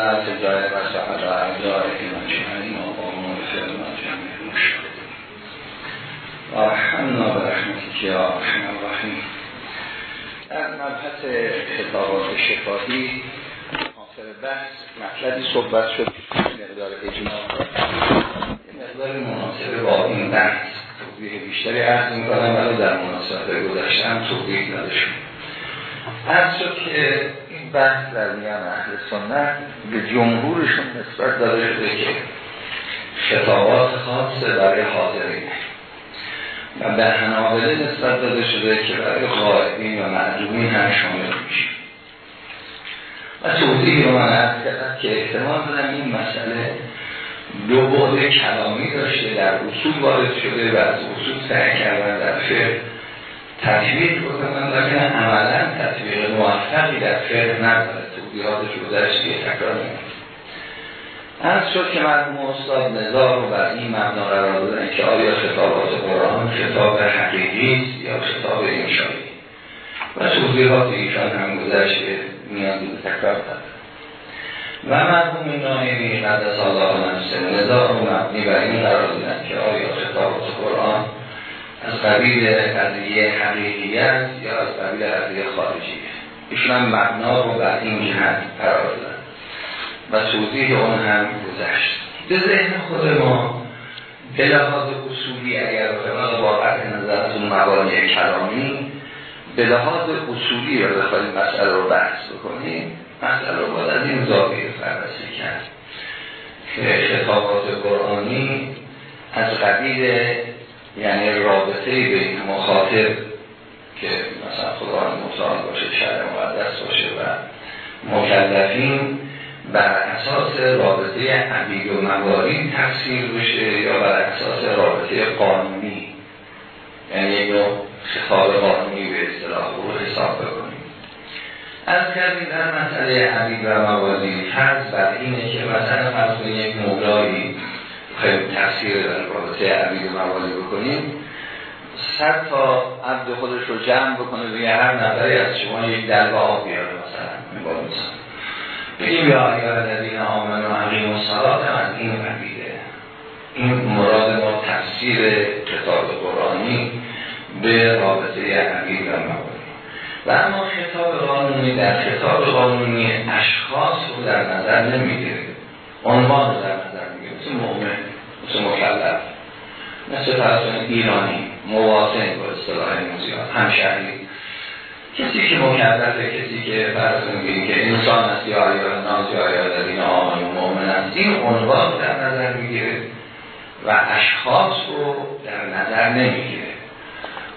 لا تجای و سحل اعضای مجمعین و قامون فی المجمعین و رحمنا برحمتی یا رحم الرحیم در مبحث خطابات شفاهی آخر بحث مطلبی صحبت شد. مقدار اجماع مقدار مناسبه با این بحث توضیح بیشتری عرض می‌کنم ولی در مناسبت گذشتم توضیح شد از شد که بحث در میان اهل سنت به جمهورشون نسبت داده شده که خطابات خاصه برای حاضرین. و به هنابله نسبت داده شده که برای قائدین و معلومین هم شامل میشه. و توضیحی رو من عرض که احتمال دارم این مسئله دو بعد کلامی داشته در اصول وارد شده و از اصول سعی کردن در فقه تطبیق بکنن لیکن عملا تطبیق موفقی در فقه نداره توضیحاتش گذشت یه تکرار از شد که مرحوم استاد نظار رو بر این مبنا قرار دادن که آیا خطابات قرآن خطاب حقیقی یا خطاب انشایی و توضیحات ایشان هم گذشت نیازی به تکرار داد و مرحوم نایمی قدس الله نفسه نظار رو مبنی بر این قرار دادن که آیا خطابات قرآن از قبیل قضیه حقیقیت یا از قبیل قضیه خارجی. ایشون هم مبنا رو بر این جهت قرار دادن. و توضیح اون هم گذشت. به ذهن خود ما به لحاظ اصولی اگر خلال واقع نظر از اون مبانی کلامی به لحاظ اصولی رو بخواهیم مسئله رو بحث بکنیم مسئله رو باید از این زاویه فرسی کرد. که خطابات قرآنی از قبیل یعنی رابطه بین مخاطب که مثلا خداوند متعال باشه شهر مقدس باشه و مکلفین بر اساس رابطه عبید و موارین تفسیر بشه یا بر اساس رابطه قانونی. یعنی یک نوع خطاب قانونی به اصطلاح رو حساب بکنیم. از کردیم در مسئله عبید و موارین فرض بر اینه که مثلا فرض یک مولایی خیلی تفسیر رابطه عبید موالی بکنیم. صد تا عبد خودش رو جمع بکنه روی هر نظری از شما یک دلو آب بیاره مثلا. با مثلا بگیم یا اگر الذین آمن و عقیم و صلات از این قبیله این مراد ما تفسیر کتاب قرآنی به رابطه عقید و موالی و اما خطاب قانونی در خطاب قانونی اشخاص رو در نظر نمی‌گیره. عنوان رو در نظر می‌گیره مثل مؤمن. مثل مکلف. مثل فرسان ایرانی مواطن با اصطلاح موزیان همشهری. کسی که مکلفه کسی که فرض میگیم که انسان است یا یا ناز یا یا در این آمان و مؤمن است این عنوان در نظر می‌گیره و اشخاص رو در نظر نمی‌گیره.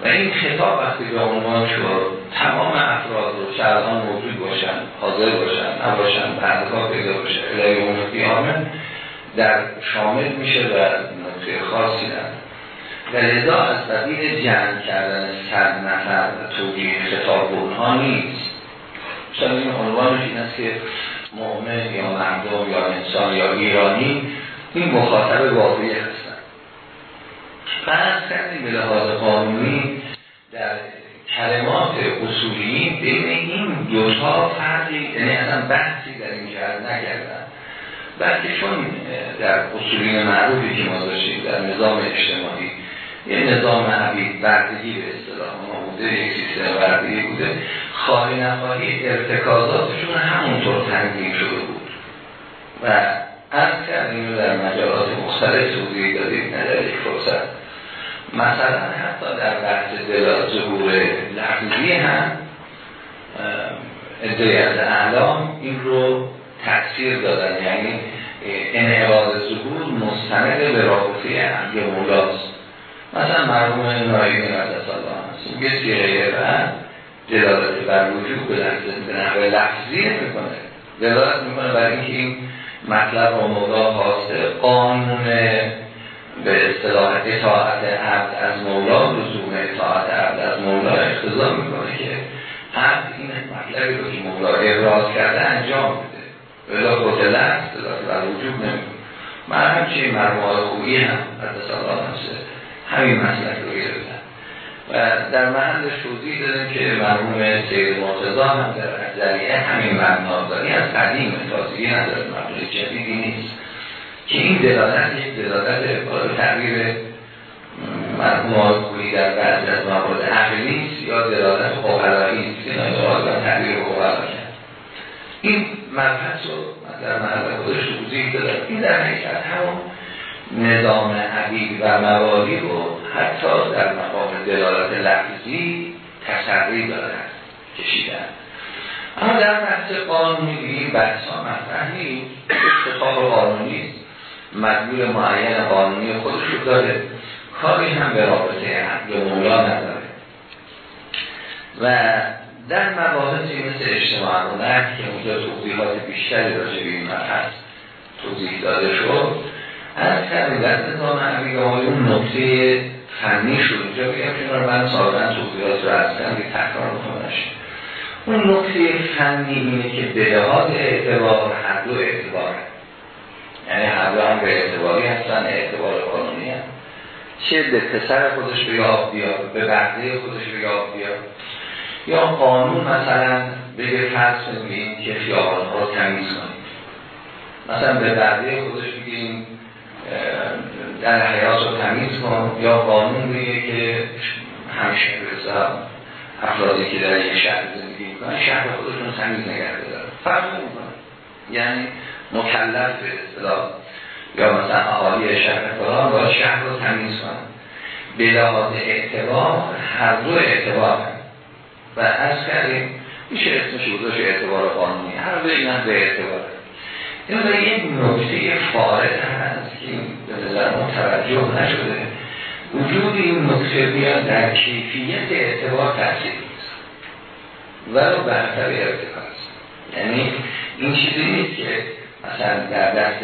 و این خطاب وقتی به عنوان شد تمام افراد رو الان موجود باشن حاضر باشن نباشن بعدها پیدا باشه الهی اون قیامه در شامل میشه و نقطه خاصی دارد و لذا از قبیل جمع کردن صد نفر و توجیه خطاب اونها نیست. چون این عنوانش این است که مؤمن یا مردم یا انسان یا ایرانی این مخاطب واقعی هستن. بعد کردیم به لحاظ قانونی در کلمات اصولی بین این دوتا فرقی یعنی اصلا بحثی در این جهت نکردن. بلکه در اصولین معروفی که ما داشتیم در نظام اجتماعی. یه نظام عبید بردگی به اصطلاح ما بوده یک سیستم بردگی بوده. خواهی نخواهی ارتکازاتشون همونطور تنظیم شده بود. و از کردیم در مجالات مختلف توضیح دادیم نه در یک فرصت. مثلا حتی در بحث دلال ظهور لحظی هم ادعای از اعلام این رو تأثیر دادن یعنی انعقاد ظهور مستند به رابطه عبد مولاست مثلا مرحوم نایمی قدس الله هست میگه سیغه بعد دلالت بر وجود به نحوه لفظی می‌کنه. دلالت می‌کنه برای اینکه این مطلب و مولا خواسته قانون به اصطلاح اطاعت عبد از مولا لزوم اطاعت عبد از مولا اختضا می‌کنه که عبد این مطلبی رو که مولا ابراز کرده انجام بده. ولی قتله است بر وجود نمی‌کنه من همچنین مرموهای خوبی هم قدس الله هسته همین مسئله رو گرفتن و در محل توضیح دادیم که مرحوم سید مرتضا هم در ذریعه همین مبناداری از قدیم تازگی نداره مبنای جدیدی نیست. که این دلالت یک دلالت با تعبیر مرحوم آقایی در بعضی از موارد عقلی نیست یا دلالت قوهلایی است که نمیدارد و قوهلا کرد این مبحث رو در محل خودش توضیح دادم. این در حقیقت همون نظام عقیل و موالی رو حتی در مقام دلالت لفظی تسری دارد کشیدن اما در بحث قانونی این بحث ها مطرح نیست. قانونی مدلول معین قانونی خودش رو داره کاری هم به رابطه عقل مولا نداره. و در مباحثی مثل اجتماع رو که اونجا توضیحات بیشتری راجع به این مبحث توضیح داده شد. از کردیم در نظام های اون نقطه فنی شد. اینجا بگم که من سابقا توضیحات رو از کنم که تکرار کنش اون نقطه فنی اینه که به لحاظ اعتبار هر دو اعتبار یعنی هر دو هم به اعتباری هستن اعتبار قانونی هم. چه به پسر خودش به یاد بیاد به برده خودش به یاد بیاد. یا قانون مثلا بگه فرض کنیم که خیابان رو تمیز کنیم. مثلا به برده خودش بگیم در حیات رو تمیز کن. یا قانون بگه که همیشه رضا افرادی که در یک شهر زندگی می‌کنن شهر خودشون تمیز نگرده دارن. فرق یعنی مکلف به اصطلاح. یا مثلا اهالی شهر فلان با شهر رو تمیز کنن به لحاظ اعتبار هر دو اعتبار. و از کردیم میشه اسمش بوداش اعتبار قانونی هر دو این هم به اعتبار این یک نکته فارد هست که به نظر متوجه نشده وجود این نکته بیاد در کیفیت اعتبار تاثیر نیست. ولو برتر ارتکاز یعنی این چیزی نیست که مثلا در دست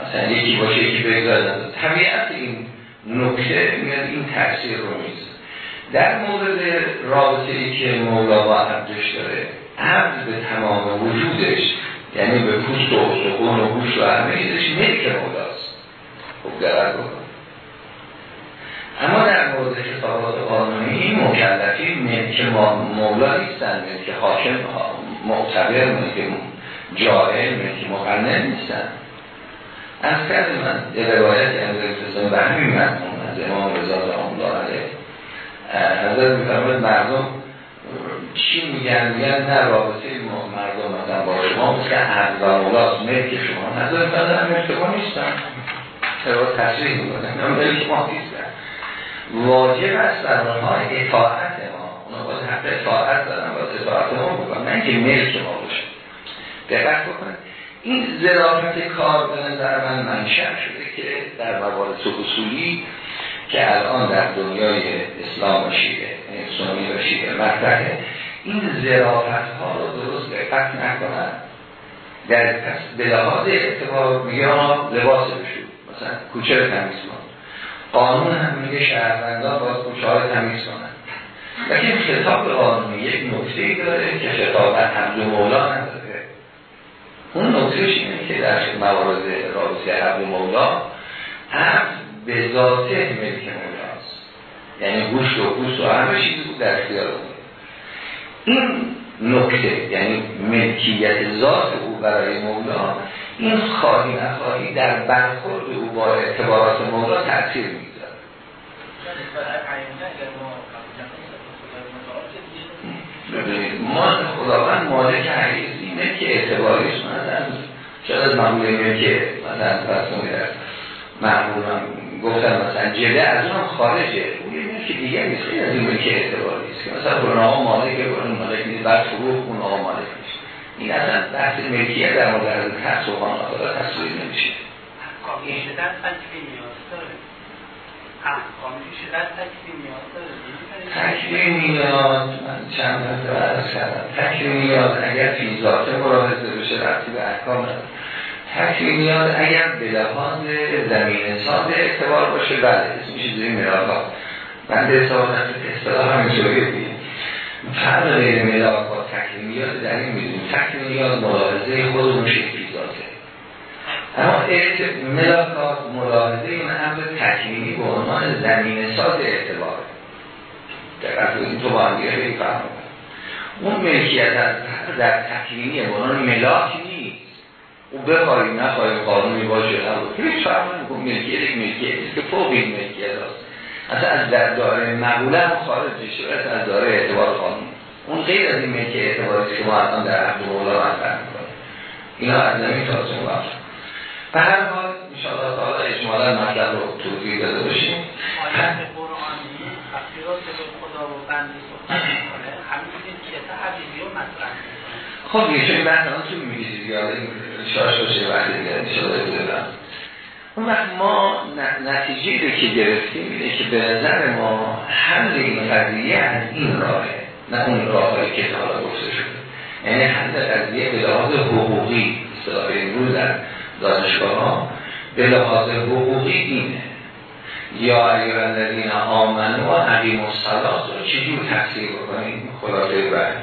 مثلا یکی باشه یکی بگذارد طبیعت این نکته میاد این تاثیر رو میز در مورد رابطه ای که مولا با عبدش داره عبد به تمام وجودش یعنی به پوست و استخون و گوش و همه ایزش ملک مولاست. دقت بکن اما در مورد خطابات قانونی این مکلفی ملک مولا نیستن ملک حاکم معتبر ملک جاهل ملک مقنن نیستن. از کرد من یه روایت امروز به همین مضمون از امام رضا الله حضرت میفرماید مردم چی میگن میگن نه رابطه مردم مثلا با شما مثل عبد و مولاست ملک شما. حضرت میفرماید هم اشتباه نیستن چرا تصریح می‌کنن هم ملک ما نیستن. واجب است بر اونها اطاعت ما. اونا باید حق اطاعت دارن باید اطاعت ما بکنن. نه که ملک ما باشه. دقت بکنن این ظرافت کار به نظر من منشأ شده که در موارد اصولی که الان در دنیای اسلام و شیعه سنی و شیعه مطرحه. این ظرافت ها رو درست دقت نکنن. در به لحاظ اعتبار میگه لباس بشود مثلا کوچه رو تمیز کن. قانون هم میگه شهروندان باید کوچه ها رو تمیز کنن. لیکن خطاب قانونی یک نکته داره که خطاب حمد و مولا نداره. اون نکتهش اینه که در موارد رابطه و مولا؟ هم به ذاته ملک مولاست یعنی گوش و گوش و همه چیزی بود در اختیار بود این نکته یعنی ملکیت ذات او برای مولا این خواهی نخواهی در برخورد او با اعتبارات مولا تأثیر می‌گذاره ما خداوند مالک حقیقی ملک اعتباریش مثلا شاید از معموله ملک مثلا فرض کنید گفتن مثلا جده از اون خارجه. اون یه که دیگه نیست. خیلی از این که اعتبار نیست. که مثلا برون آقا مالک برون مالک نیست. بعد فروخ اون آقا مالک نیست. این اصلا بحث ملکیت در مورد از تحصیل و خانواده تصویر نمیشه تکلیه نیاز من چند دفعه عرض کردم. تکلیه نیاز. اگر فی ذاته مراحظه بشه رفتی به احکام نداره. تکلیمیات اگر به لحاظ زمین ساز اعتبار باشه بله اسمش زیر ملاقات. بنده اصلاح اصطلاح همینطوری بودیم فرق غیر ملاقات با تکلیمیات در این می‌دونیم. تکلیمیات ملاحظه خودمون شکلی ذاته اما ملاقات ملاحظه این امر تکلیمی به عنوان زمین ساز اعتبار. دقیق این تو با هم دیگه خیلی فهم اون ملکیت در تکلیمیه بران ملاک نیست. او بخواهی نخواهی قانونی باشه نبود هیچ فرق نمیکن ملکیت یک ملکیت که فوق این ملکیت هست اصلا از در داره مقوله هم خارج شده از داره اعتبار قانون اون غیر از این ملکیت اعتباری که ما اصلا در عبد مولا مطرح می‌کنیم. اینا از نمی تازه موقع به هر حال انشاءالله تعالی اجمالا مطلب رو توضیح داده باشیم. خب یه چون بحث الان تو میگیزید یاد شاش باشه وقتی دیگه انشاءالله بدم اون وقت ما نتیجه رو که گرفتیم اینه که به نظر ما حل این قضیه از این راهه نه اون راه هایی که حالا گفته شده. یعنی حل قضیه به لحاظ حقوقی اصطلاح امروز در دانشگاه ها به لحاظ حقوقی اینه. یا اگر الذین آمنو و حقیم الصلاة رو چجور تفسیر بکنیم؟ خلاصه بعد.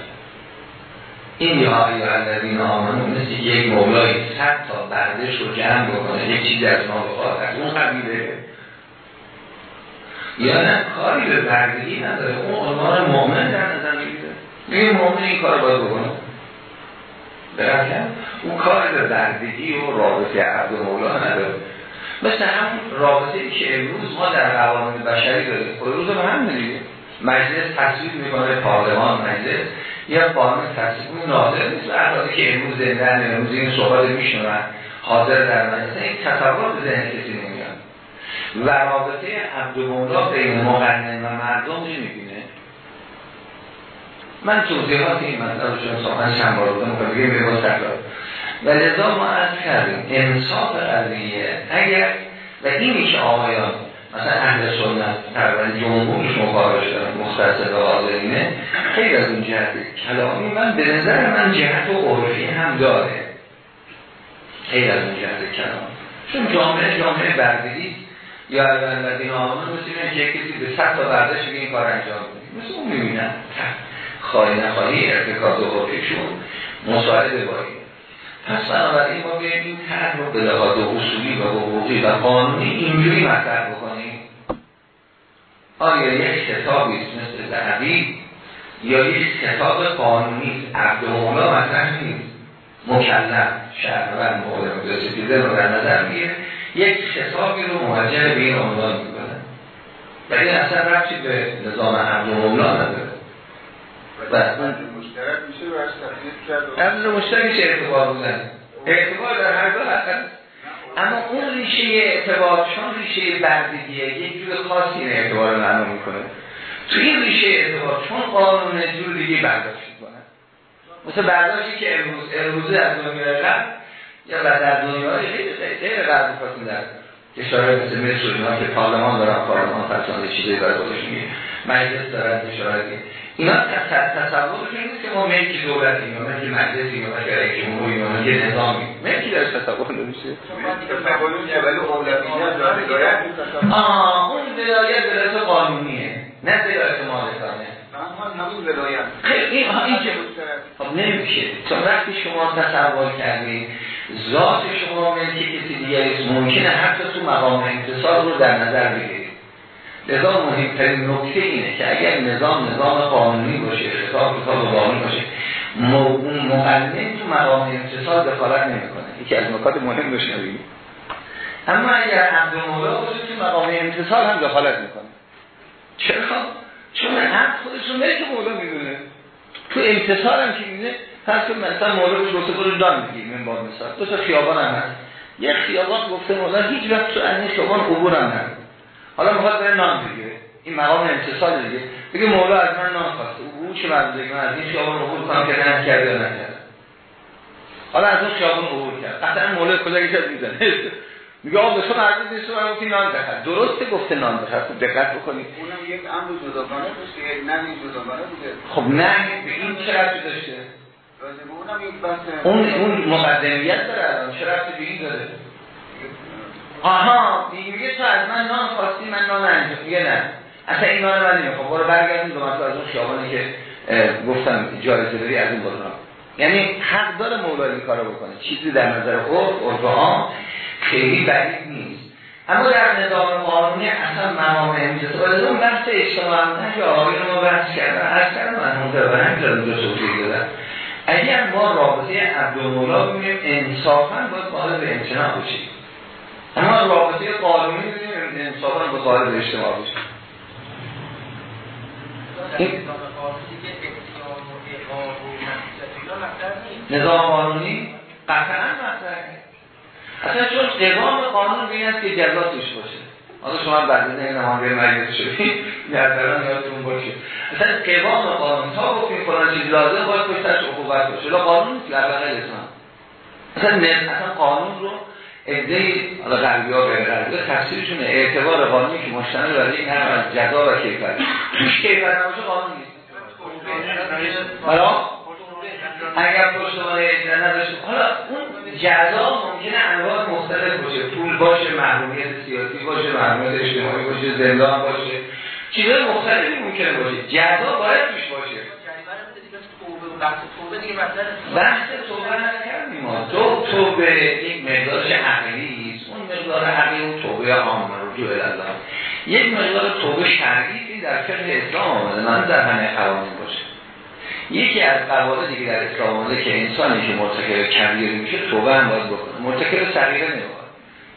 این یا اگر الذین آمنو مثل یک مولای صد تا بردش رو جمع بکنه یک چیزی از ما بخواد از اون قبیله یا نه کاری به بردگی نداره. اون عنوان مؤمن در نظر می‌گیره. این مؤمن این کار باید بکنه. برکن اون کار به بردگی و رابطه عبد مولا نداره. مثل هم رابطه که امروز ما در قوانین بشری داریم. خود روز هم هم دیگه مجلس تصویب می‌کنه پارلمان مجلس. یا قانون تصویب ناظر نیست. افرادی که امروز زنده امروز این صحبت میشنون حاضر در مجلس. این تصور به ذهن کسی نمیاد. و رابطه عبد بین مقنن و مردم نمی‌بینه من توضیحات این مسئله چون سخن چند بار بودم که بگیم به و لذا ما از کردیم انصاف قضیه اگر و اینی که آقایان مثلا اهل سنت تقریبا جمهورش مخارج دارن مختصر به حاضرینه خیلی از اون جهت کلامی من به نظر من جهت و عرفی هم داره. خیلی از اون جهت کلام چون جامعه جامعه بردگی یا الذین آمنو مثل که کسی به صد تا بردش این کار انجام بده. مثل اون می‌بینن خواهی نخواهی ارتکاز و عرفیشون مساعده باید پس بنابراین ما بیاییم این طرح رو به لحاظ اصولی و حقوقی و قانونی اینجوری مطرح بکنیم. آیا یک کتابی مثل ذهبی یا یک کتاب قانونی عبد مولا مطرح نیست؟ مکلم شهرور مقدم سپیده رو در نظر می‌گیره. یک کتابی رو موجه به این عنوان می‌کنه. و این اصلا رفتی به نظام عبد مولا نداره. بس من مشترک میشه و از مشترک چه اعتبار بودن؟ اعتبار در هر دو هست اما اون ریشه اعتبار چون ریشه بردگیه یک جور خاصی این اعتبار معنا می‌کنه. تو این ریشه اعتبار چون قانون جور دیگه برداشت می‌کنه. مثل برداشتی که امروز امروزه از دنیا قبل یا در دنیای خیلی غیر خواستیم در اشاره مثل مصر که پارلمان دارن پارلمان فرسانده چیزی برای خودش میگه. مجلس دارن اشاره اینا تصور نیست که ما ملکی دولتیم یا ملکی مجلسیم یا ملکی جمهوری یا ملکی نظامی ملکی در تصور نمیشه. آه اون ولایت ولایت قانونیه نه ولایت مالکانه. خیلی این که خب نمیشه. چون وقتی شما تصور کردید ذات شما ملکی کسی دیگری ممکنه حتی تو مقام انتصار رو در نظر بگیرید. لذا مهمترین نکته اینه که اگر نظام نظام قانونی باشه خطاب کتاب قانونی باشه مقنن تو مقام انتصال دخالت نمی‌کنه. یکی از نکات مهم بشنوید اما اگر عبد مولا باشه تو مقام انتصال هم دخالت می‌کنه. چرا؟ چون حق خودش رو ملک مولا می‌دونه. تو انتصال هم که می‌دونه پس که مثلا مولا رو گفته برو دان بگیر من با مثال دو تا خیابان هم هست. یک خیابان گفته مولا هیچ وقت تو این خیابان عبور هم نمید حالا می‌خواد بره نان بگیره. این مقام امتصال دیگه. بگه مولا از من نان خواسته. او چه مرد من از این خیابان عبور کنم که نه کرده یا نکرده. حالا از اون خیابان عبور کرد. اصلا مولا کجا گشت می‌زنه. میگه آقا تو مرد نیست من گفتی نان بخر. درسته گفته نان بخر. خوب دقت بکنید اونم یک امر جداگانه یک نه جداگانه بوده خب نه به این چه ربطی داشته؟ اون اون مقدمیت داره ربطی به این داره؟ آها میگه تو از من نان خواستی من نان انجام. میگه نه. اصلا این نان من نمی‌خوام. برو برگردیم دو از اون خیابانی که گفتم جایزه بری از این بزرگ یعنی حق داره مولا این کارو بکنه. چیزی در نظر خود عرف خیلی بعید نیست. اما در نظام قانونی اصلا مقام امجاز و اون بحث اجتماع نه که آقایون ما بحث کردن. از کردن من هم دارم توضیح دادم. اگر ما رابطه عبدالمولا ببینیم انصافا باید قادر به امتناع بشیم. اما رابطه قانونی ببینیم انصافا به قادر به اجتماع بشیم نظام قانونی قطعا مطرحه اصلا چون قوام قانون به که جزا توش باشه. حالا شما بعد از این نمانده مجلس شدید در دران یادتون باشه. اصلا قوام قانون تا گفتیم فلان چیز لازم باید پشتش عقوبت باشه. لا قانون نیست لبقه اسلام اصلا اصلا قانون رو عده حالا غربی ها غیر غربی تفسیرشون اعتبار قانونی که مشتمل برای این هم از جزا و کیفر توش کیفر نباشه قانون نیست. حالا؟ اگر پشتوانه اجرا نداشته حالا اون جزا ممکنه انواع مختلف باشه. پول باشه محرومیت سیاسی باشه محرومیت اجتماعی باشه زندان باشه. چیزهای مختلفی ممکنه باشه. جزا باید توش باشه. بحث توبه نکردیم ما تو توبه یک مقدارش عقلی است اون مقدار عقلی اون توبه عام رجوع الله یک مقدار توبه شرعی در فقه اسلام آمده. من در همه قوانین باشه. یکی از قواعدی که در اسلام آمده که انسانی که مرتکب کبیره میشه توبه هم باید بکنه. مرتکب صغیره نمیشه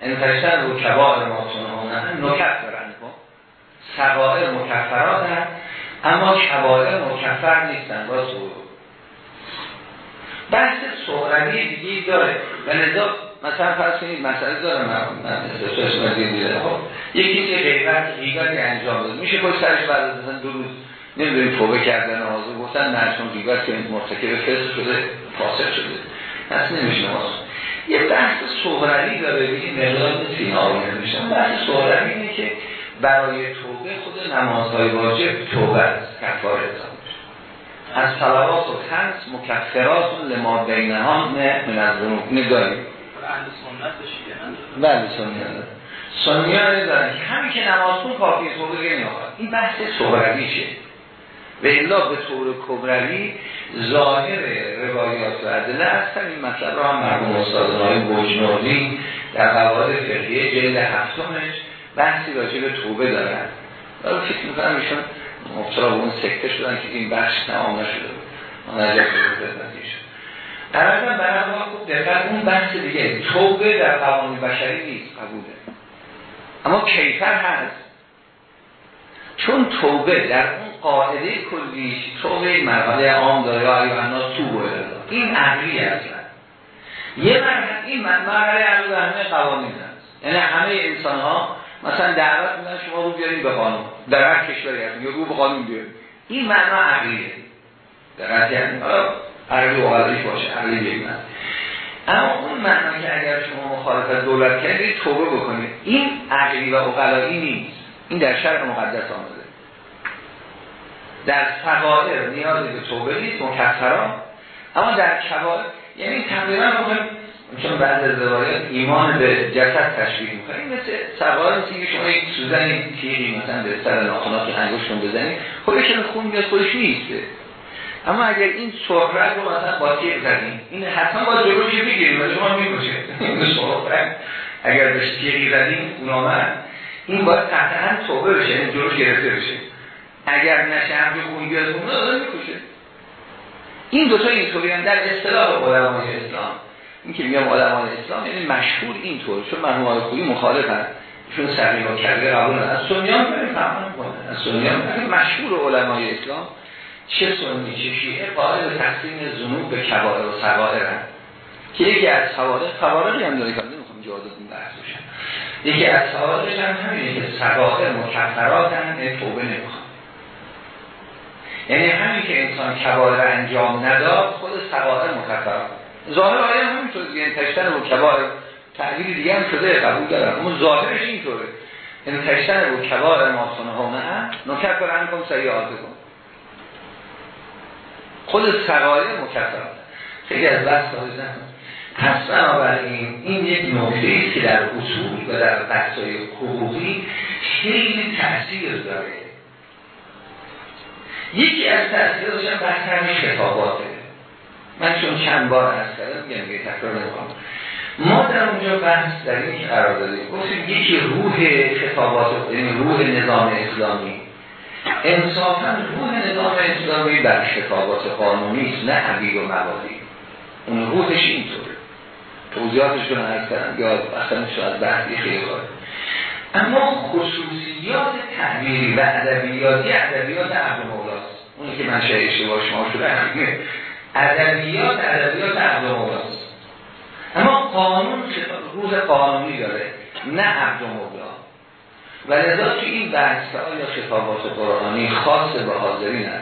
انتشتن رو کبار ما نه نکفرن سقائر مکفرات هم اما کبائر مکفر نیستن. با سوره بحث سهروی دیگه داره. و لذا مثلا فرض کنید مسئله داره خب یکی که غیبت غیبت انجام داد. میشه پشت سرش بعد از دو روز نمی‌دونیم توبه کردن نمازه گفتن نه چون غیبت که مرتکب فسق شده فاسق شده. پس نمیشه یه بحث سهروی داره این مقدار سینایی نمیشه بحث سهروی اینه که برای توبه خود نمازهای واجب توبه است کفاره. از صلوات و خمس مکفرات لما بینهان من از ذنوب نگاریم بله سنیان سنیان دارن همین که نماز کن کافی توبه نمی‌خواد این بحث صغرویشه و الا به طور کبروی ظاهر روایات و عدله هستن این مطلب را هم مرموم استادنهای بجنوردی در قواعد فقهی جلد هفتمش بحثی راجع به توبه دارن. ولی فکر می‌کنم ایشون مبتلا به اون سکته شدن که این بخش تمام نشده عجب شد قرارم برای خوب دقیقا اون بحث دیگه توبه در قوانین بشری نیست قبوله. اما کیفر هست. چون توبه در اون قاعده کلیش توبه مرحله عام داره یا ایوهنا توبه این عقلی اصلا یه مرحله این مرحله عقلی قوانین هست یعنی همه انسان ها مثلا دعوت میدن شما رو بیاریم به قانون. در هر کشوری هست رو به قانون بیاریم این معنا عقلیه در یعنی عقلی و غلطیش باشه. بیاریم اما اون معنا که اگر شما مخالفت دولت کردید توبه بکنید. این عقلی و اقلایی نیست. این در شرق مقدس آمده. در فقائر نیازی به توبه نیست مکفران اما در کبائر یعنی تقریبا چون بعد از ایمان به جسد تشبیه می‌کنه این مثل سوال نیست که شما یک سوزن تیغی مثلا به سر ناخنات انگشتون بزنید خودش خون بیاد خودش نیسته اما اگر این صحبت رو مثلا با تیغ زنید این حتما با جلوش بگیریم و شما می‌کشه. صحبت اگر بهش تیغی زدیم اون آمد. این باید قطعا توبه بشه این جلوش گرفته بشه. اگر نشه هم خون بیاد اون می‌کشه. این دوتا اینطوری در اصطلاح علمای اسلام. این که میگم علمان اسلام یعنی مشهور اینطور چون مرحوم آقای خویی مخالفن. چون سقیم و کرده قبول از سنیان فهم از سنیان مشهور علمای اسلام. چه سنی چه شیعه قائل به تقسیم ذنوب به کبائر و صغائر که یکی از حوادث فوارقی هم داره که نمی‌خوام جوازتون بحث بشن یکی از حوادث هم همینه که صغائر مکفرات هم توبه نمی‌خوام یعنی همین که انسان کبائر انجام نداد خود صغائر مکفرات. ظاهر آیه همینطور دیگه انتشتن و کبار تعبیر دیگه هم شده قبول دارم. اما ظاهرش اینطوره. انتشتن و کبار ما سنه هم نکت برن کن سیاحات کن. خود سقایه مکفر. خیلی از بحث دارم پس بنابراین این یک نکته که در اصول و در بحثای حقوقی خیلی تأثیر داره. یکی از تأثیرش هم بحث همین خطاباته من چون چند بار از کردم میگم که تکرار نکنم ما در اونجا بحث در این قرار داریم؟ گفتیم یکی روح خطابات یعنی روح نظام اسلامی. انصافا روح نظام اسلامی بر خطابات قانونی است نه عبیر و موالی. اون روحش اینطوره. توضیحاتش رو نهید کردم یا اصلا شاید بحثی خیلی اما خصوصیات تعبیری و ادبیاتی ادبیات عبد مولاست اونی که من شاید اشتباه شما شده ادبیات ادبیات عبد مولاست اما قانون روح قانونی داره؟ نه عبد مولا و لذا تو این بحث آیا خطابات قرآنی خاص به حاضرین هم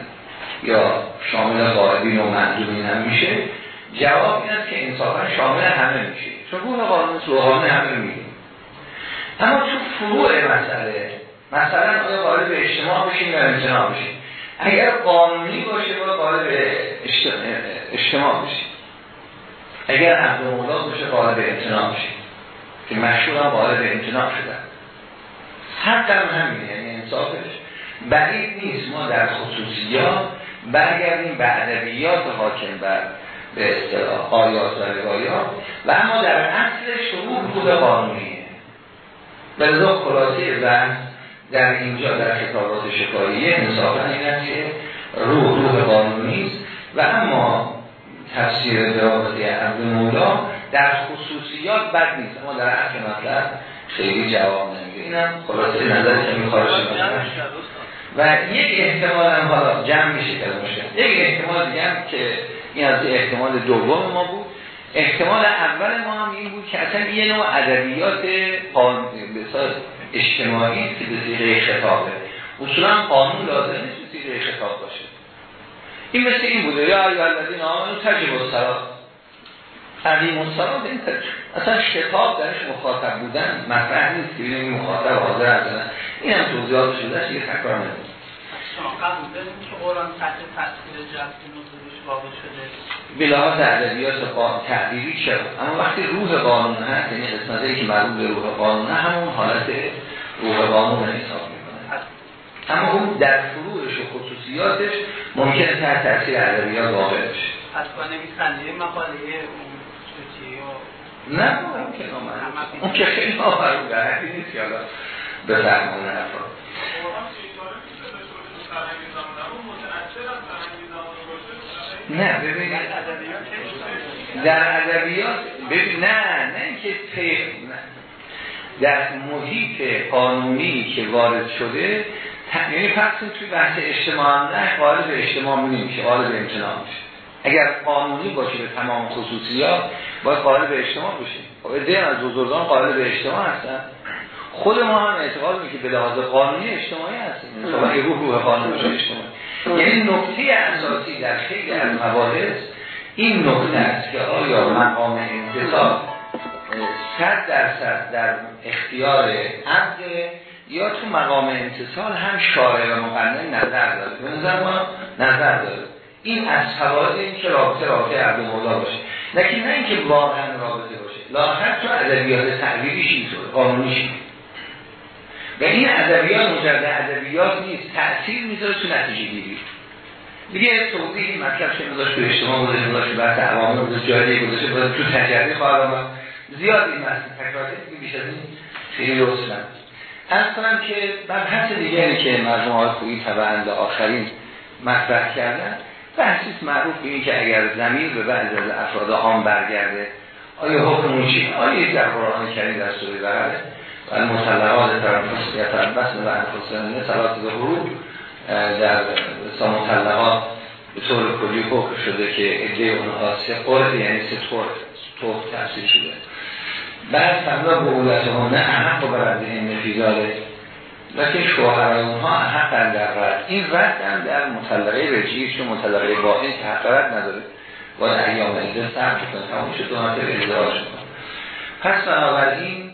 یا شامل قائدین و منجومین هم میشه جواب این است که انصافا شامل همه میشه. چون روح قانون روحانه همه میگه اما تو فروع مسئله مثلا آیا قائل به اجتماع بشین یا امتناع بشین اگر قانونی باشه باید قائل به اجتماع بشین اگر عبد باشه قائل به امتناع بشین که مشهور هم قائل به امتناع شدن. حق هم همینه یعنی انصافش. بعید نیست ما در خصوصیات برگردیم به ادبیات حاکم بر به اصطلاح آیات و روایات. و اما در اصل شروع خود قانونیه. لذا خلاصه بحث در اینجا در خطابات شکاییه انصافا این است که روح روح قانونی است و اما تفسیر درابطه عبد مولا در خصوصیات بد نیست. اما در اصل مطلب خیلی جواب نمیده. اینم خلاصه نظر که میخوارش و یک احتمال هم حالا جمع میشه که مشکل یک احتمال دیگه هم که این از احتمال دوم ما بود. احتمال اول ما هم این بود که اصلا یه نوع ادبیات بسیار اجتماعی که به زیغه خطابه. اصولا قانون لازم نیست به زیغه خطاب باشه. این مثل این بوده. یا یا الذین آمنو تجب الصلاه تعلیم الصلاه این اصلا شتاب درش مخاطب بودن مطرح نیست که این مخاطب حاضر هستن هم توضیحات شده یه تکرار نمید بلاحاظ ادبیات تعبیری چرا اما وقتی روح قانون هست یعنی قسمتی که مربوط به روح قانون همون حالت روح قانون حساب می‌کنه. اما اون در فروعش و خصوصیاتش ممکنه تحت تاثیر ادبیات واقع بشه. حتما نمیخنده مقاله نه اون که نامرد اون که خیلی نامرد نیست که حالا بفرمان افراد نه ببینید در ادبیات ببین نه نه اینکه در محیط قانونی که وارد شده یعنی فرض توی بحث اجتماع نه قالب اجتماع نمیشه قالب امتناع میشه. اگر قانونی باشه به تمام خصوصیات باید به اجتماع بشه خب ده از بزرگان به اجتماع هستن. خود ما هم اعتقاد میگه به لحاظ قانونی اجتماعی هستیم. خب روح روح قانونی اجتماعی. یعنی نکته اساسی در خیلی از مباحث این نکته است که آیا مقام انتصال صد درصد در اختیار عبد یا تو مقام انتصال هم شارع و مقنن نظر داره؟ به نظر ما نظر داره. این از فواید این که رابطه رابطه عبد مولا باشه لیکن نه اینکه واقعا رابطه باشه. لاغر تو ادبیات تعبیریش اینطور قانونیش و این ادبیات مجرد ادبیات نیست. تأثیر می‌ذاره تو نتیجه گیری. دیگه توضیح این مطلب چه میذاش تو اجتماع بوده میذاش بحث بوده جاری گذاشته بوده تو تجربه خواهد آمد. زیاد این مسئله تکرار که بیش از این خیلی رسلن از کنم که بحث دیگری که مرحوم های خویی طبعا آخرین مطرح کردن بحثیست معروف به که اگر زمین به بعض از افراد عام برگرده آیا حکم چی؟ آیا در قرآن کریم در سوره بقره؟ و المطلقات یتربصن و انفسهن صلات ظهور در مطلقات به طور کلی حکم شده که عده اونها سه قرد یعنی سه طور شده. بعد فردا به اولت هنه احق و برده این نفیداره لیکن شوهرای اونها احق در رد. این رد هم در مطلقه رجیش و مطلقه باقی که حق رد نداره. با در ایام ایده سر کنه تمام شد. دو مرتبه ازدواج پس بنابراین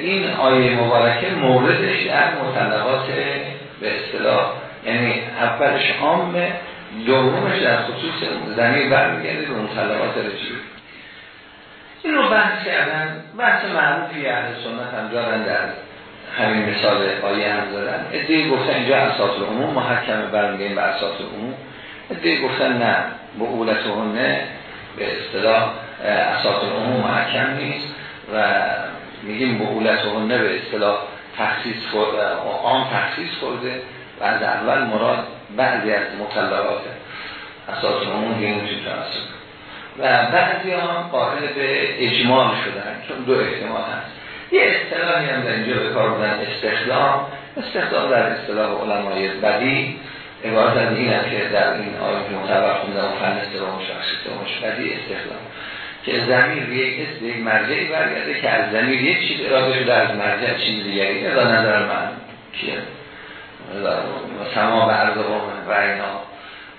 این آیه مبارکه موردش در مطلقات به اصطلاح یعنی اولش عامه دومش در خصوص زمین برمیگرده به مطلقات رجیب این رو بحث کردن بحث معروفی اهل سنت هم دارن در همین مثال آیه هم دارن. ادهی گفتن اینجا اساس محکم برمیگردیم به اساس العموم. ادهی گفتن نه به اولت هنه به اصطلاح اساس عموم محکم نیست و میگیم بقولت هنه به اصطلاح تخصیص خورده عام تخصیص خورده و از اول مراد بعضی از مطلقات اساس عموم دیگه نمیتون و بعضی هم قائل به اجمال شدن چون دو احتمال هست. یه اصطلاحی هم در اینجا به کار بودن استخدام. استخدام در اصطلاح علمای بدی. عبارت از این که در این آیه که مطبق خوندن و فن استرام شخصی استخدام. که زمین یک اسم یک مرجعی برگرده که از زمین یک چیز اراده شده از مرجع چیز دیگری ادا نظر من کیه؟ سما به عرض و اینا.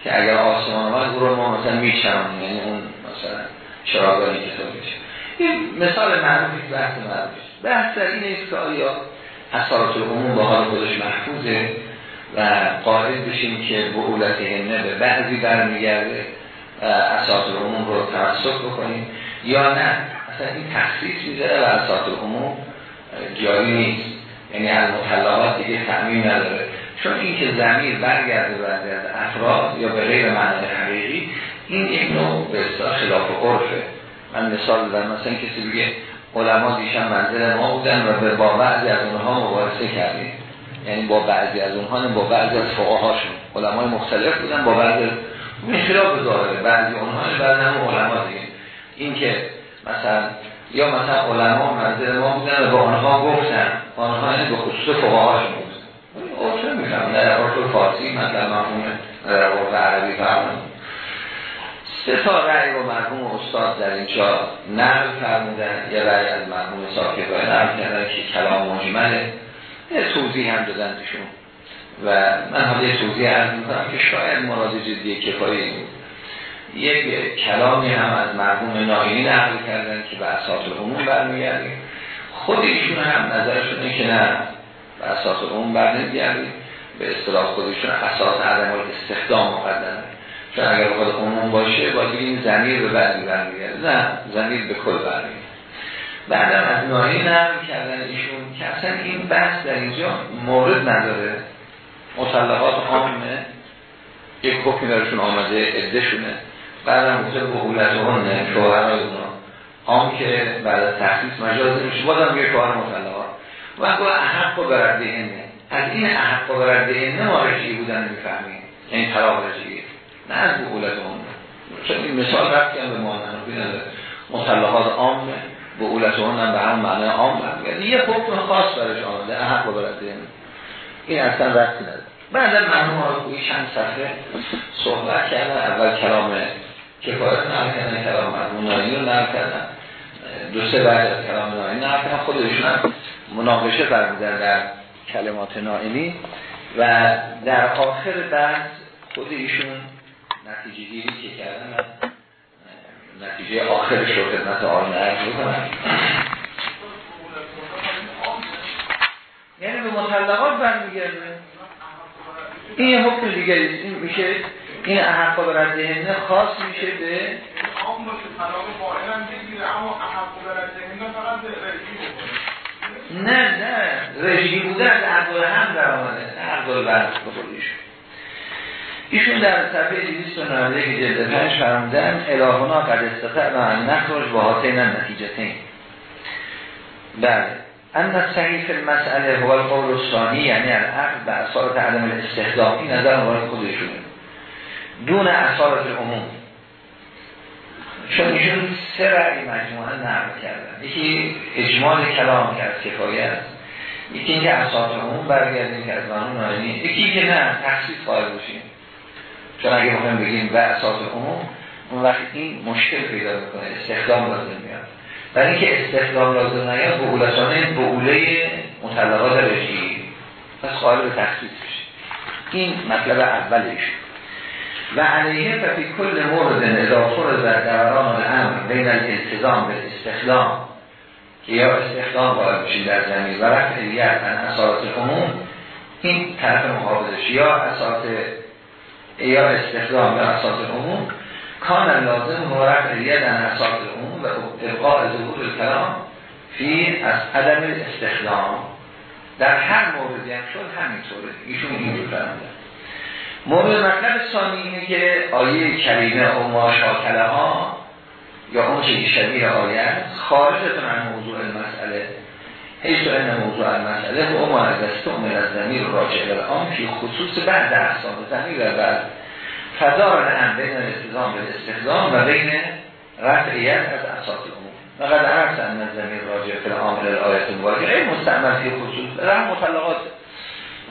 که اگر آسمان ها رو ما مثلا میچرم یعنی اون مثلا چراغانی که تو این مثال معروفی بحث معروفی بحث در این است که آیا اثارات العموم با حال خودش محفوظه و قائل بشیم که به اولت هنه به بعضی برمیگرده. اساس العموم رو توسط بکنیم. یا نه اصلا این تخصیص می‌ذاره و اساس العموم جاری نیست. یعنی از مطلقات دیگه تعمیم نداره. چون این که زمیر برگرده از افراد یا به غیر معنی حقیقی این یک نوع به خلاف عرفه. من مثال دارم مثلا کسی بگه علما دیشان منزل ما بودن و با بعضی از اونها مبارسه کردیم. یعنی با بعضی از اونها با بعضی از فقهاشون. علمای مختلف بودن با بعضی این خلاف ظاهره. بعضی اونها بعضی هم علما دیگه. این که مثلا یا مثلا علما منزل ما بودن و با آنها گفتن. آنها به خصوص فقهاشون بود اصلا میفهم در عرف فارسی مثلا مفهوم در عرف عربی فرمان سه تا رأی رو مرحوم استاد در اینجا نقل فرمودن. یه رأی از مرحوم ساکبای نقل کردن که کلام مجمله. یه توضیح هم دادن تشون و من حالا یه توضیح عرض می‌کنم که شاید مراد جدی کفایی بود یک کلامی هم از مرحوم ناینی نقل کردن که به اساس عموم برمیگرده خود ایشون هم نظرشونه که نه به اساس عموم برنمیگرده به اصطلاح خودشون اساس عدم استخدام مقدمه چون اگر خود عموم باشه باید بگیم زمیر به بعدی برمیگرده. نه زمیر به کل برمیگرده. بعدم از ناینی نقل کردن ایشون که اصلا این بحث در اینجا مورد نداره. مطلقات عامه یک حکمی درشون آمده ادهشونه بعدم گفته بقولت هنه شوهرهای اونا. عام که بعد از تخصیص مجاز نمیشه بازم یه شوهر مطلقات و گوه احق و برده اینه از این احق و برده اینه ما رجیه بودن می‌فهمیم. یعنی طلاق رجیه نه از بقولت هنه چون این مثال رفت که به ما مطلقات عامه هنه به هم معنی عام برمیگرد یه حکم خاص برش آمده احق و برده اینه این اصلا رفتی نداره. بعد مرحوم آقایی چند صفحه صحبت کردن. اول کلام کفایت نقل کردن کلام مرحوم نایی رو نقل کردن. دو سه بعد از کلام نایی نقل کردن. خودشون هم مناقشه فرمودن در کلمات نائینی و در آخر بعد خود ایشون نتیجه گیری که کردن نتیجه آخرش رو خدمت آن عرض کنن. یعنی به مطلقات برمیگرده. این یه حکم دیگری این میشه این احقا به رد خاص میشه به نه نه. رژی بوده از عقل هم در آمده عقل برد بخوریش ایشون در صفحه 290 که جلد پنج فرمودن الهونا قد استطعنا نخرج با هاتین نتیجتین. بله. ان صحیح المسئله هو القول الثانی یعنی العقل به اثارت عدم الاستخدام این نظر مورد خودشونه دون اثارت عموم چون ایشون سه رأی مجموعه نقل کردن. یکی اجمال کلام کرد کفایت یکی اینکه اساس عموم برگردیم که از قانون نایمی یکی که نه تخصیص قائل باشیم. چون اگه بخوایم بگیم و اساس عموم اون وقت این مشکل پیدا می‌کنه. استخدام لازم میاد. برای اینکه استخدام لازم نیاد بقولتانه بقوله مطلقات رجی پس قائل به تخصیص بشه این مطلب اولش و علیه فی کل مورد اضافه در دوران الامر بین الالتزام به استخدام که یا استخدام قائل بشین در زمین و رفت دیگر ان اساس عموم این طرف مقابلش یا اساس یا استخدام یا اساس عموم کان لازم رفت دیگر در اساس عموم و ابقاء ظهور کلام فی از عدم استخدام در هر موردی هم شد همینطوره. ایشون اینجور فرمودن مورد مطلب ثانی اینه که آیه کریمه و ما شاکله یا اون چه شبیه آیه خارجتون عن موضوع المسئله حیث ان موضوع المسئله و معرضت من از زمیر راجع به آن فی خصوص بعد احسان زمیر و بعد. فدار هم بین الاتزام به استخدام و بین رفعیت از اساس الامور وقد عرض ان زمیر راجع به عامل آیت مواجه غیر مستعمل فی خصوص رحم مطلقات.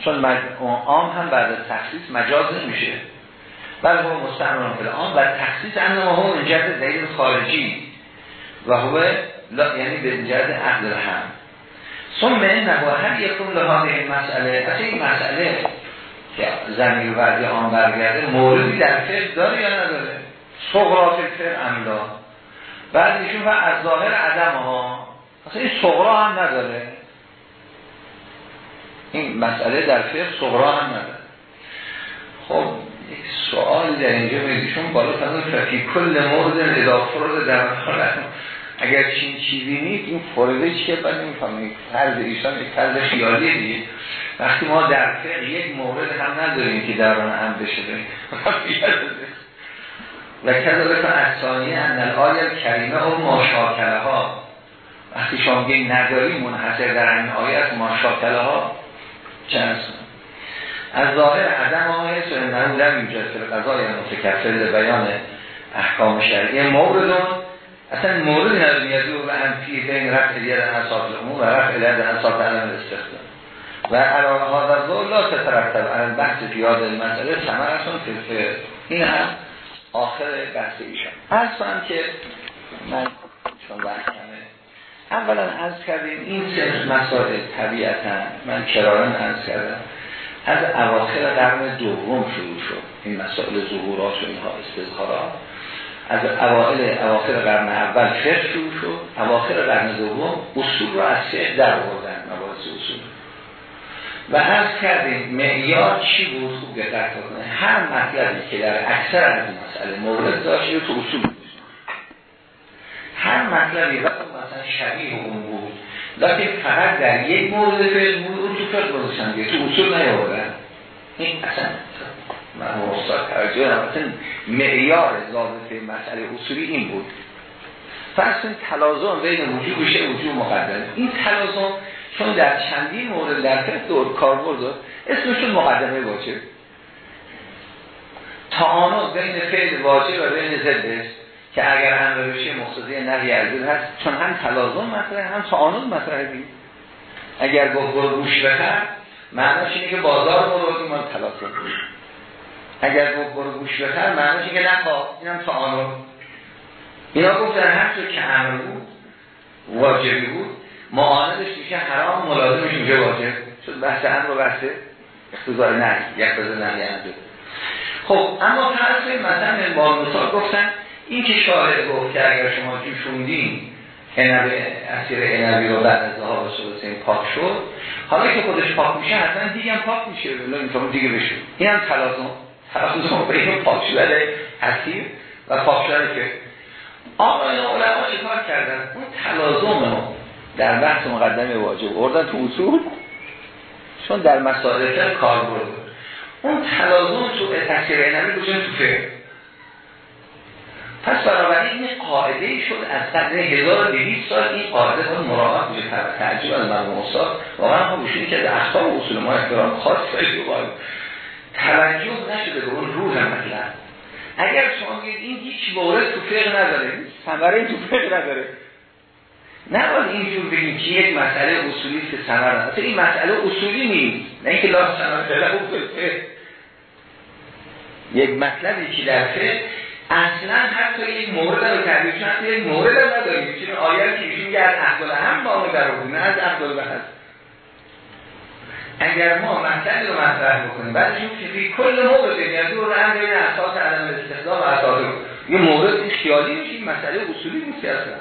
چون عام هم بعد از تخصیص مجاز نمیشه. بل هو مستعمل فی آن و تخصیص انما هو من جهت دلیل خارجی. و هو یعنی به جهت عقل هم. ثم انه هر یکون لحاظ این مسئله از این مسئله که زمین وردی آن برگرده موردی در فقه داره یا نداره؟ صغرات فقه املا بعد ایشون از ظاهر عدم ها اصلا این صغرا هم نداره. این مسئله در فقه صغرا هم نداره. خب یک سوال در اینجا میدیشون بالا تنظر فقی کل مورد ادافراد در اگر چین چیزی نیست این فرده چیه؟ بعد نمی‌فهمید فرض ایشان یک فرض خیالی دیگه. وقتی ما در فقه یک مورد هم نداریم که در آن عمده شده. و کذالک احسانی ان الآیه کریمه و ماشاکله ها وقتی شما بگید نداری منحصر در این آیه ماشاکله ها چه از ظاهر عدم آیه سنن لم یوجد فی قضای متکفل بیان احکام شرعی موردون اصلا مورد نداره میاد و انفی بین رفع دید اصاب الامور و رفع دید اصاب علم الاستخدام. و علاقه ها در دول لا تترتب عن بحث پیاد المسئله سمرتون فلفل این هم آخر بحث ایشان. از کنم که من چون وقت اولا از کردیم این سه مسائل طبیعتا من کرارن از کردم. از اواخر قرن دوم شروع شد این مسائل ظهورات و اینها استظهارات. از اوائل اواخر قرن اول فقه شروع شد. اواخر قرن دوم اصول رو از فقه در اصول و از کردیم معیار چی بود؟ خوب دقت کنه هر مطلبی که در اکثر از این مسئله مورد داشت تو اصول هر مطلبی وقت مثلا شبیه اون بود. لیکن فقط در یک مورد فقه بود اون تو فقه گذاشتن تو اصول نیاوردن. این اصلا من استاد توجه مثلا معیار ضابطه مسئله اصولی این بود. فرض تلازم بین وجود بشه وجود مقدمه این تلازم چون در چندین مورد در فقه دور کاربرد اسمشون مقدمه واجب تعانق بین فعل واجب و بین ضدش که اگر هم بشه مقتضی نهی عزیز هست چون هم تلازم مطرحه هم تعانق مطرحه دید اگر گفت برو گوش بخر معناش اینه که بازار برو ما تلازم اگر گفت برو گوش بخر معنیش که نخواه اینم تعانل اینا گفتن هر که امر بود واجبی بود معاندش میشه حرام ملازمش میشه واجب شد بحث امر و بحث اختزار نه یک بزر نه خب اما فرض مثلا با مثال گفتن این که شاعر گفت که اگر شما جوشوندین انبی اسیر انبی رو بعد از ها این پاک شد. حالا که خودش پاک میشه حتما دیگه هم پاک میشه این دیگه بشه. این هم تلازم. تلازم بین پاک شدن اسیر و پاک شدن که. آقایان علما چه کار کردن؟ اون تلازم رو در بحث مقدمه واجب اردن تو اصول چون در مسائل کار برد اون تلازم تو تفسیر اینمی بجن تو فقه؟ پس بنابراین این قاعده شد از قدر 1200 سال این قاعده ها مراقب بوده تعجب از مرموم استاد. واقعا هم بشونی که در اخطار اصول ما احترام خاص باید توجه نشده به اون روح مطلب. اگر شما این هیچ مورد تو فقه نداره ثمره تو فقه نداره نباید اینجور بگیم که یک مسئله اصولی است. که نداره این مسئله اصولی نیست. نه اینکه لا ثمره یک مطلبی که در فقه اصلا حتی یک مورد رو تعبیر حتی یک مورد رو نداریم. چون آیه که ایشون از احوال هم با در نه از احوال هست اگر ما مطلبی رو مطرح بکنیم بعدش که کل مورد یعنی رو هم بین اساس عدم استخدام و اساس یه مورد خیالی میشه مسئله اصولی نیست اصلا.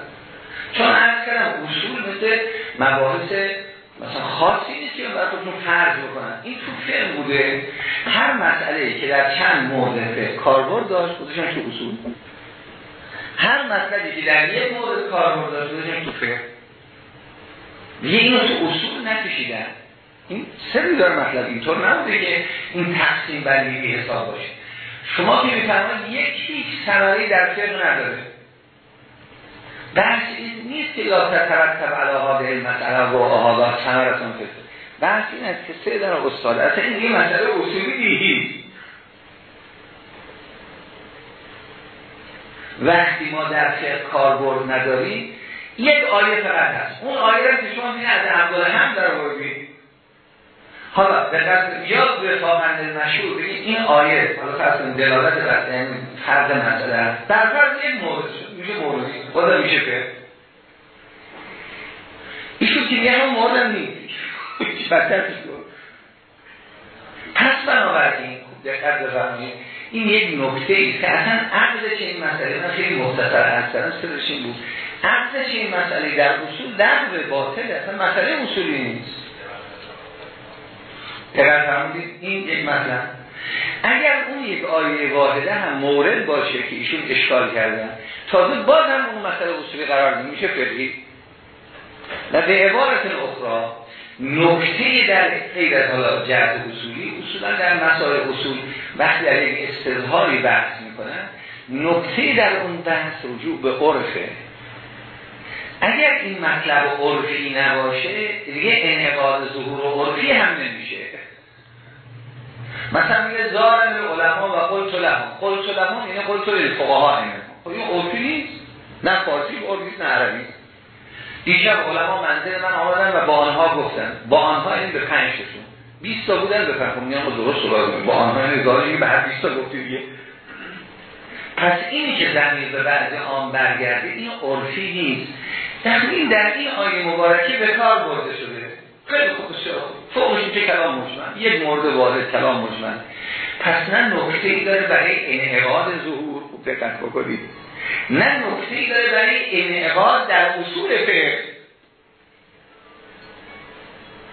چون از کردم اصول مثل مباحث مثلا خاصی نیست که خودتون فرض بکنن. این تو فعل بوده. هر مسئله که در چند مورد کاربرد داشت خودشون تو اصول. هر مسئله که در یک مورد کاربرد داشت خودشون تو فعل دیگه اینو تو اصول نکشیدن. این سری داره مطلب. اینطور نبوده که این تقسیم بندی حساب باشه. شما که میفرمایید یک هیچ ثمری در فقه نداره. بحث این نیست که یا ترتب علاها به مسئله و آهادا سمرتون کسی بحث این است که سه در استاد. اصلا این یه مسئله اصولی دیدید وقتی ما در فقه کاربرد نداریم یک آیه فقط هست. اون آیه که شما از عبدال هم در آوردید حالا به قدر یا به خواهند مشهور بگید این آیه حالا فرض دلالت بر یعنی فرض مسئله است. در فرض یک مورد میشه موردی خدا میشه که؟ ایشون که هم مورد نیست. بدتر پس بنابراین دقت بفرمایید. این یک نکته ای که اصلا عقل چه این مسئله من خیلی مختصر هستم سرش این بود. عقل چه این مسئله در اصول در باطل اصلا مسئله اصولی نیست. دقت فرمودید این یک مسئله اگر اون یک آیه واحده هم مورد باشه که ایشون اشکال کردن تازه باز هم اون مسئله اصولی قرار نمیشه فرقی و به عبارت اخرى نکته در غیر از حالا جهت اصولی اصولا در مسائل اصول وقتی در یک استظهاری بحث می‌کنن نکته در اون بحث رجوع به عرفه. اگر این مطلب عرفی نباشه دیگه انعقاد ظهور و عرفی هم نمیشه. مثلا میگه زارن علما و قلت لهم. قلت لهم یعنی قلت للفقها خب این عرفی نیست. نه فارسی عرفی نه عربی. دیشب علما منزل من آمدن و با آنها گفتن. با آنها این به پنج تاشون 20 تا بودن به خب میگم درست صحبت با آنها این اداره به هر 20 تا گفتی دیگه. پس اینی که زمین به بعضی آن برگرده این عرفی نیست. این در این آیه مبارکه به کار برده شده. خیلی خوب فوقش که کلام مجمن یک مورد وارد کلام مجمن پس نه نکته ای داره برای انعقاد ظهور. خوب دقت بکنید. نه نکته ای داره برای انعقاد در اصول فقه.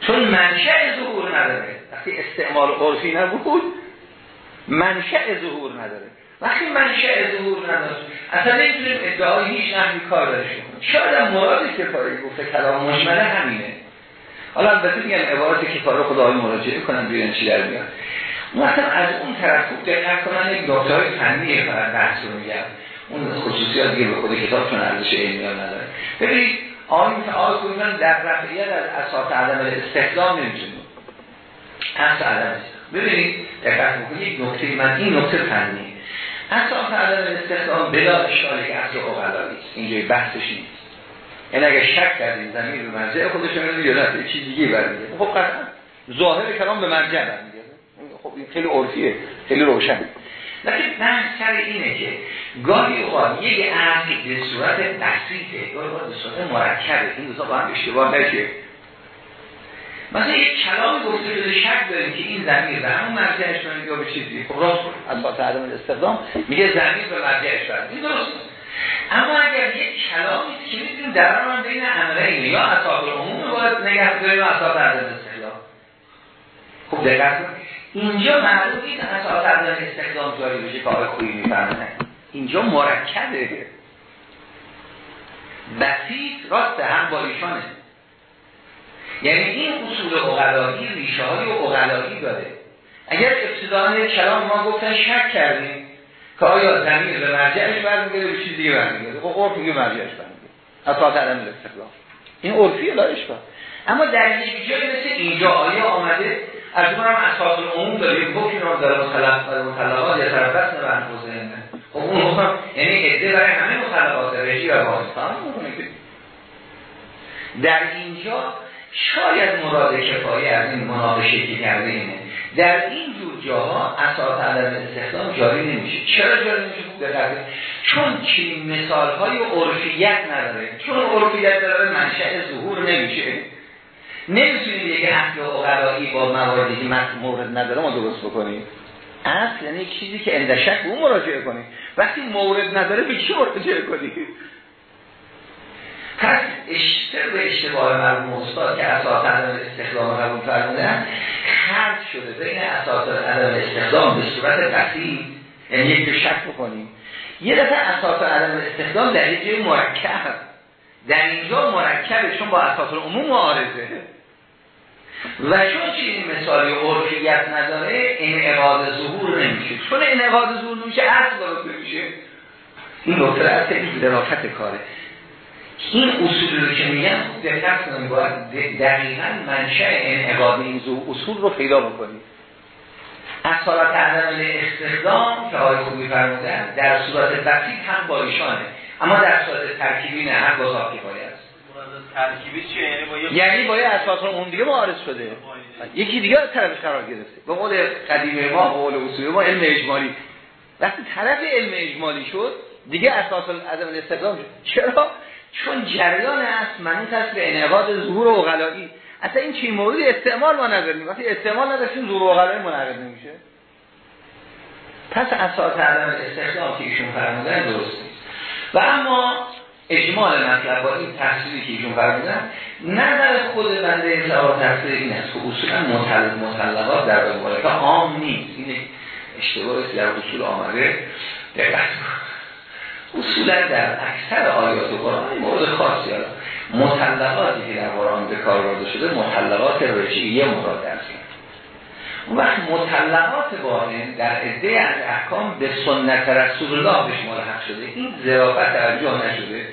چون منشأ ظهور نداره. وقتی استعمال عرفی نبود منشأ ظهور نداره. وقتی منشأ ظهور نداره اصلا نمی‌تونیم ادعای هیچ نحوی کار داره شاید مرادی که کاری گفته کلام مجمله همینه. حالا البته میگم عبارت کفاره خدای مراجعه کنن بیان چی در میاد. مثلا از اون طرف خوب دقت کنن یک های فنی فقط بحث رو میگم. اون خصوصیات دیگه به خود کتاب چون ارزش علمی نداره. ببینید آقای متعال کنن در رفعیت از اساس عدم استخدام نمی‌تونیم اصل عدم ببینید دقت بکنید یک نکته من این نکته فنی اساس عدم استخدام بلا اشکالی که اصل اقلالی است اینجای بحثش نیست. یعنی اگه شک کردیم زمین به مرجع خودش رو یا نه چیز دیگه برمیگرده. خب قطعا. ظاهر کلام به مرجع برمیگرده. خب این خیلی عرفیه خیلی لیکن بحث سر اینه که گاهی اوقات یک اصل به صورت بسیطه گاهی اوقات به صورت مرکبه این دوتا با هم اشتباه نشه. مثلا یک کلام گفته شده شک داریم که این زمین به همون مرجعش یا به چیزی خب راست. از با عدم استخدام میگه زمین به مرجعش برمیگرده این درست. اما اگر یک کلامی که می‌تونیم در آن بین امرین یا اصحاب العموم باید نگه داریم اصحاب عدم استخدام. خب دقت اینجا معلوم نیست اصحاب عدم استخدام جاری بشه کار خوبی می‌فهمن اینجا مرکبه. بسیط راست هم با ایشانه. یعنی این اصول اقلایی ریشه های اقلایی داره. اگر ابتداعا کلام ما گفتن شک کردیم که آیا زمین به مرجعش برمیگرده به چیز دیگه برمیگرده؟ خب عرف میگه مرجعش برمیگرده. اساس عدم الاستقلال این عرفی لایش با اما در یک جایی مثل اینجا آیه آمده؟ از اون هم اساس العموم داریم حکم را در مخلق در مخلقات یا طرفت نه بر خب اون حکم یعنی عده برای همه مخلقات رژی و باستان در اینجا شاید مراد کفایی از این مناقشه که کرده اینه. در این جور جاها اساس عدم استخدام جاری نمیشه. چرا جاری نمیشه؟ خوب چون چی مثال های عرفیت نداره. چون عرفیت داره منشأ ظهور نمیشه. نمی‌تونید یک اصل اقلایی با مواردی که مورد نداره ما درست بکنیم اصل یعنی چیزی که اندشک به اون مراجعه کنیم وقتی مورد نداره به چی مراجعه کنیم پس اشتر به اشتباه مرموم استاد که اساس عدم استخدام قبول فرمودن خرد شده بین اساس عدم استخدام به صورت بسیط یعنی یک شک بکنیم. یه دفعه اساس عدم استخدام در یک جای مرکب. در اینجا مرکبه چون با اساس عموم معارضه. و چون چیزی مثالی عرفیت نداره این اقاد ظهور نمیشه. چون این اقاد ظهور نمیشه اصل داره میشه این نکته از درافت کاره. این اصول رو که میگم دقت کنید باید دقیقا منشأ انعقاد این اصول رو پیدا بکنید از صورت عدم استخدام که آقای خوبی فرمودن در صورت بسیط هم با ایشانه. اما در صورت ترکیبی نه هم با صاحب است ترکیبی چیه؟ یعنی باید یعنی باید اساسا اون دیگه معارض شده. یکی دیگه طرفش قرار گرفته. به قول قدیم ما قول اصول ما علم اجمالی. وقتی طرف علم اجمالی شد دیگه اساس عدم استخدام شد. چرا؟ چون جریان است منوط است به انعقاد ظهور غلایی اصلا این چی؟ مورد استعمال ما نداریم. وقتی استعمال نداشتیم ظهور غلایی منعقد نمیشه پس اساس عدم استخدام که ایشون فرمودن درست و اما اجمال مطلب با این تفسیری که ایشون فرمودن نظر خود بنده سوار تفسیر این است که اصولا مطلق مطلقات در مبارکه عام نیست. این اشتباه در اصول آمده دقت اصولا در اکثر آیات قرآن مورد خاصی هست. مطلقاتی که در قرآن به کار برده شده مطلقات رجعیه مراد هستند اون وقت مطلقات باطن در عده از احکام به سنت رسول الله بهش ملحق شده. این ظرافت توجه نشده.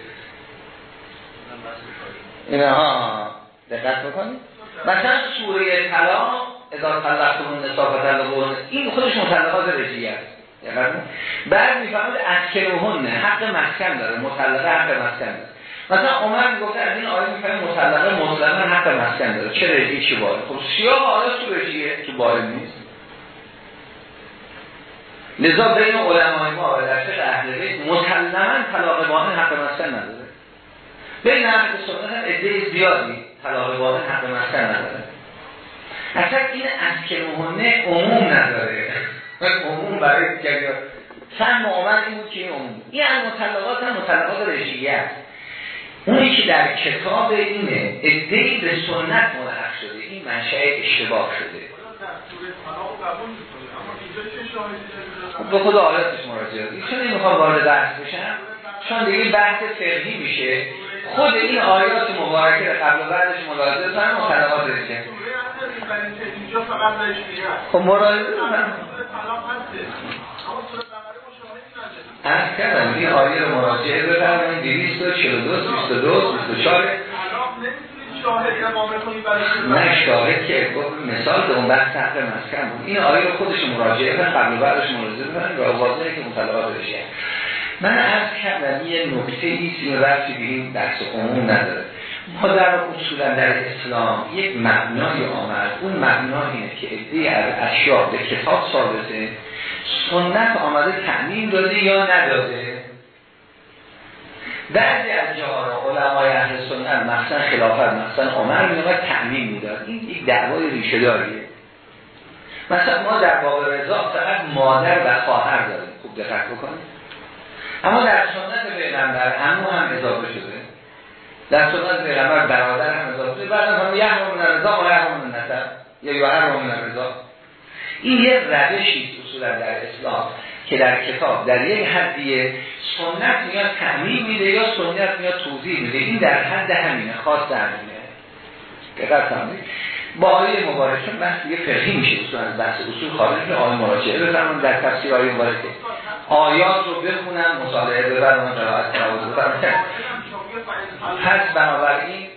اینها دقت بکنید. مثلا سوره طلاق اذا طلقتم النساء فطلقوهن این خودش مطلقات رجعیه است بعد می‌فهمد اسکنوهن حق مسکن داره مطلقه حق مسکن داره. مثلا عمر می‌گفته از این آیه می‌فهمه مطلقه مطلقه حق مسکن داره. چه رجی چه باره خب سیاه آیه تو رجیه تو باره نیست. لذا بین علمای ما و در فقه اهل بیت طلاق حق مسکن نداره. بین اهل سنت هم عده زیادی طلاق باهن حق مسکن نداره. اصلا این اسکنوهن عموم نداره. عموم برای جریان فهم عمر این بود که این عموم این از مطلقات هم مطلقات رژیه است. اونی که در کتاب اینه ادهی به سنت ملحق شده. این منشأ اشتباه شده. به خدا آیاتش مراجعه. چون این می‌خوام وارد بحث بشم چون دیگه بحث فقهی میشه. خود این آیات مبارکه قبل و بعدش ملاحظه کنم مطلقات رژیه خب مراجعه از کردم این آیه رو مراجعه بفرمایید. 242 22 24 نه شاهد که مثال به اون بحث مسکن بود. این آیه رو خودش مراجعه کن قبل بعدش مراجعه بفرمایید. و واضحه که مطلقات بشه. من عرض کردم یه نکته ایست این رفتی به این درس عموم نداره. ما در اصولا در اسلام یک مبنای آمد. اون مبنا اینه که ادهی از اشیاء به کتاب ثابته. سنت آمده تعمین داده یا نداده؟ بعضی از جاها علمای اهل سنت مثلا خلافت مثلا عمر میومد تعمین می‌داد. این یک دعوای ریشه داریه مثلا ما در باب رضا فقط مادر و خواهر داریم. خوب دقت بکنید. اما در سنت پیغمبر عمو هم اضافه شده. در سنت پیغمبر برادر هم اضافه شده. بعد هم یه هم رضا و یه هم یا یه هم رضا. این یه روشی اصولا در اسلام که در کتاب در یک حدیه سنت میاد تعمیم میده یا سنت میاد توضیح میده. این در حد همینه خاص همینه. دقت کنید. با آیه مبارکه بحث یه فقهی میشه اصلا از بحث اصول خارج آیه مراجعه بفرمون در تفسیر آیه مبارکه آیات رو بخونم مطالعه بفرمون قرائت بفرمون پس بنابراین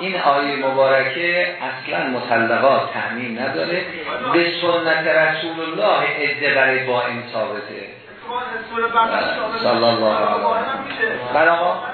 این آیه مبارکه اصلا مطلقات تعمین نداره. به سنت رسول الله ادعه برای با این ثابته. صلی الله علیه و آله.